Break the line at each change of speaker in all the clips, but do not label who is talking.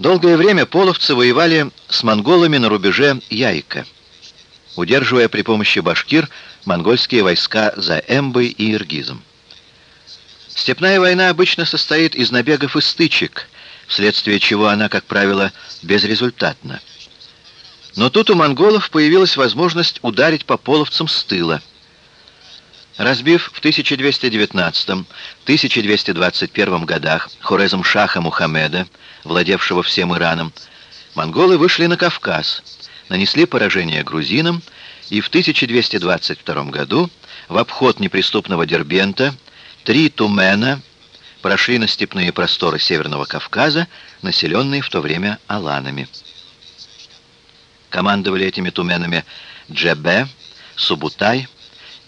Долгое время половцы воевали с монголами на рубеже Яйка, удерживая при помощи башкир монгольские войска за Эмбой и Иргизом. Степная война обычно состоит из набегов и стычек, вследствие чего она, как правило, безрезультатна. Но тут у монголов появилась возможность ударить по половцам с тыла. Разбив в 1219-1221 годах Хорезм Шаха Мухаммеда, владевшего всем Ираном, монголы вышли на Кавказ, нанесли поражение грузинам и в 1222 году в обход неприступного Дербента три тумена прошли на степные просторы Северного Кавказа, населенные в то время аланами. Командовали этими туменами Джебе, Субутай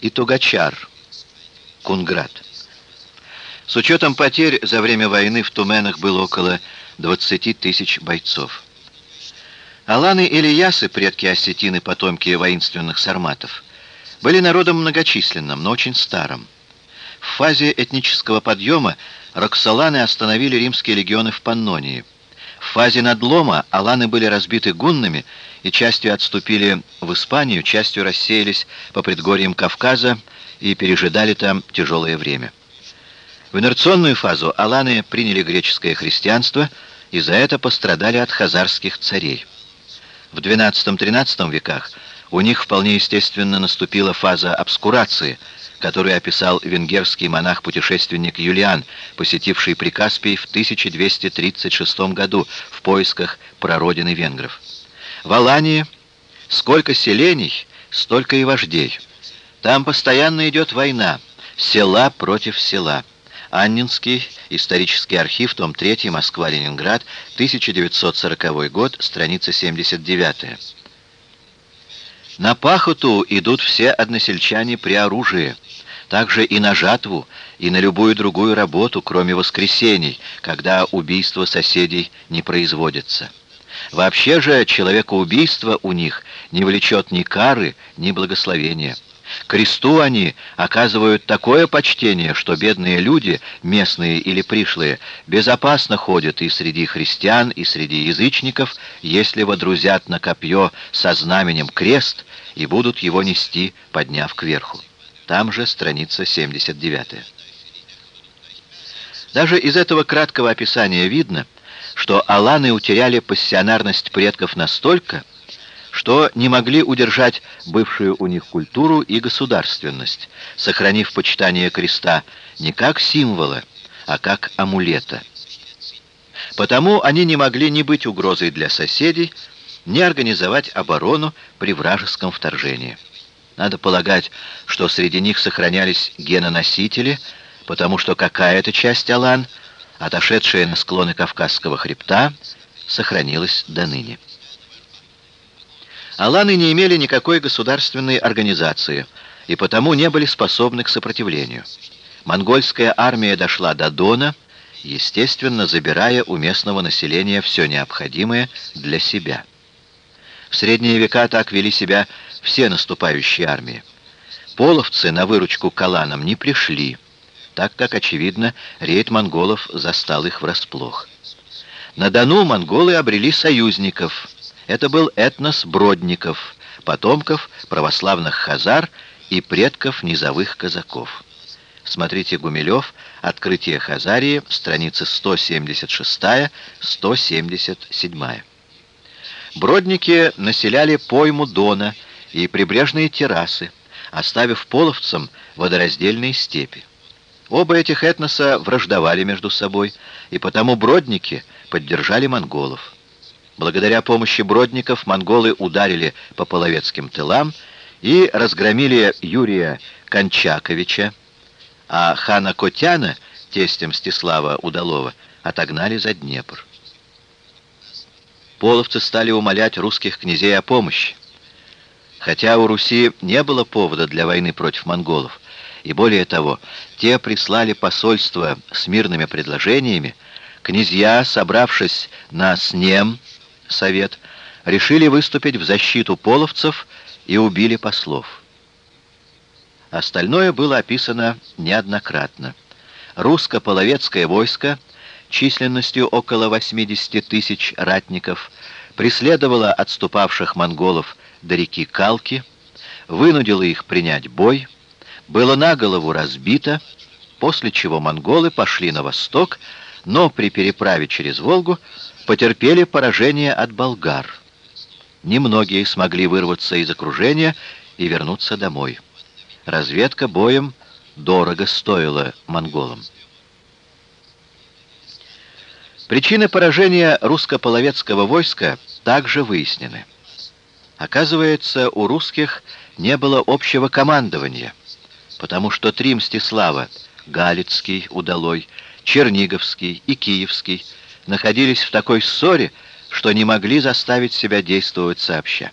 и Тугачар, Кунград. С учетом потерь за время войны в Туменах было около 20 тысяч бойцов. Аланы или Ясы, предки осетины, потомки воинственных сарматов, были народом многочисленным, но очень старым. В фазе этнического подъема Роксоланы остановили римские легионы в Паннонии. Фазе надлома аланы были разбиты гуннами и частью отступили в Испанию, частью рассеялись по предгорьям Кавказа и пережидали там тяжелое время. В инерционную фазу аланы приняли греческое христианство и за это пострадали от хазарских царей. В XII-XIII веках у них вполне естественно наступила фаза обскурации, которую описал венгерский монах-путешественник Юлиан, посетивший Прикаспий в 1236 году в поисках прародины венгров. В Алании сколько селений, столько и вождей. Там постоянно идет война, села против села. Аннинский исторический архив, том 3, Москва-Ленинград, 1940 год, страница 79. На пахоту идут все односельчане при оружии, также и на жатву, и на любую другую работу, кроме воскресений, когда убийство соседей не производится. Вообще же человекоубийство у них не влечет ни кары, ни благословения. Кресту они оказывают такое почтение, что бедные люди, местные или пришлые, безопасно ходят и среди христиан, и среди язычников, если водрузят на копье со знаменем крест и будут его нести, подняв кверху. Там же страница 79. Даже из этого краткого описания видно, что аланы утеряли пассионарность предков настолько, что не могли удержать бывшую у них культуру и государственность, сохранив почитание креста не как символа, а как амулета. Потому они не могли ни быть угрозой для соседей, ни организовать оборону при вражеском вторжении. Надо полагать, что среди них сохранялись геноносители, потому что какая-то часть Алан, отошедшая на склоны Кавказского хребта, сохранилась до ныне. Аланы не имели никакой государственной организации и потому не были способны к сопротивлению. Монгольская армия дошла до Дона, естественно, забирая у местного населения все необходимое для себя. В средние века так вели себя все наступающие армии. Половцы на выручку каланам не пришли, так как, очевидно, рейд монголов застал их врасплох. На Дону монголы обрели союзников – это был этнос бродников, потомков православных хазар и предков низовых казаков. Смотрите Гумилев «Открытие Хазарии», страницы 176-177. Бродники населяли пойму Дона и прибрежные террасы, оставив половцам водораздельные степи. Оба этих этноса враждовали между собой, и потому бродники поддержали монголов. Благодаря помощи бродников монголы ударили по половецким тылам и разгромили Юрия Кончаковича, а хана Котяна, тестем Мстислава Удалова, отогнали за Днепр. Половцы стали умолять русских князей о помощи. Хотя у Руси не было повода для войны против монголов, и более того, те прислали посольство с мирными предложениями, князья, собравшись на Снем, совет, решили выступить в защиту половцев и убили послов. Остальное было описано неоднократно. Русско-половецкое войско численностью около 80 тысяч ратников, преследовала отступавших монголов до реки Калки, вынудила их принять бой, было на голову разбито, после чего монголы пошли на восток, но при переправе через Волгу потерпели поражение от болгар. Немногие смогли вырваться из окружения и вернуться домой. Разведка боем дорого стоила монголам. Причины поражения русско-половецкого войска также выяснены. Оказывается, у русских не было общего командования, потому что три Мстислава — Галицкий, Удалой, Черниговский и Киевский — находились в такой ссоре, что не могли заставить себя действовать сообща.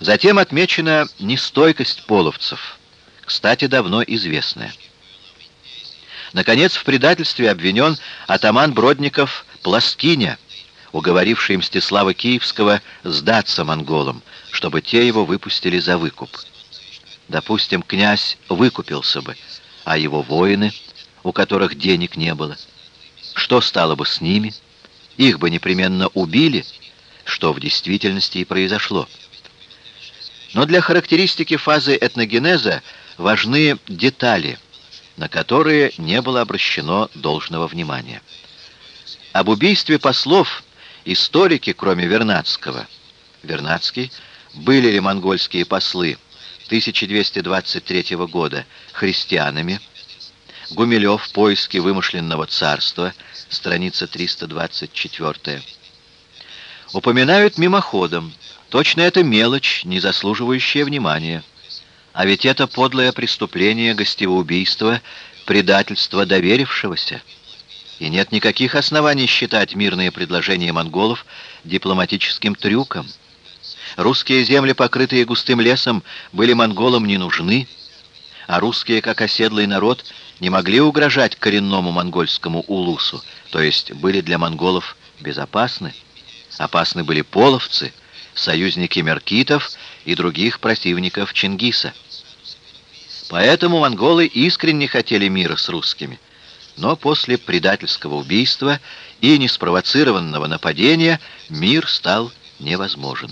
Затем отмечена нестойкость половцев, кстати, давно известная. Наконец, в предательстве обвинен атаман Бродников Пласкиня, уговоривший Мстислава Киевского сдаться монголам, чтобы те его выпустили за выкуп. Допустим, князь выкупился бы, а его воины, у которых денег не было, что стало бы с ними? Их бы непременно убили, что в действительности и произошло. Но для характеристики фазы этногенеза важны детали, на которые не было обращено должного внимания. Об убийстве послов историки, кроме Вернадского, Вернадский, были ли монгольские послы 1223 года христианами, Гумилев «Поиски вымышленного царства», страница 324. Упоминают мимоходом. Точно это мелочь, не заслуживающая внимания. А ведь это подлое преступление гостевоубийства, предательство доверившегося. И нет никаких оснований считать мирные предложения монголов дипломатическим трюком. Русские земли, покрытые густым лесом, были монголам не нужны, а русские, как оседлый народ, не могли угрожать коренному монгольскому улусу, то есть были для монголов безопасны. Опасны были половцы, союзники меркитов и других противников Чингиса. Поэтому монголы искренне хотели мира с русскими. Но после предательского убийства и неспровоцированного нападения мир стал невозможен.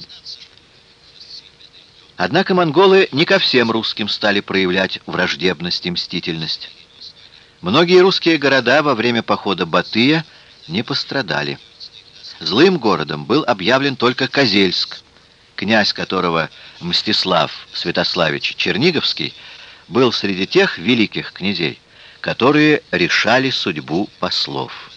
Однако монголы не ко всем русским стали проявлять враждебность и мстительность. Многие русские города во время похода Батыя не пострадали. Злым городом был объявлен только Козельск, князь которого Мстислав Святославич Черниговский был среди тех великих князей, которые решали судьбу послов.